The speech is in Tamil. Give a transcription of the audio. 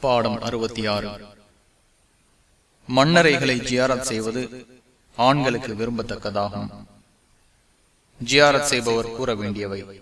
பாடம் அறுபத்தி ஆறு மன்னரைகளை ஜியாரத் செய்வது ஆண்களுக்கு விரும்பத்தக்கதாகும். ஜியாரத் செய்பவர் கூற வேண்டியவை.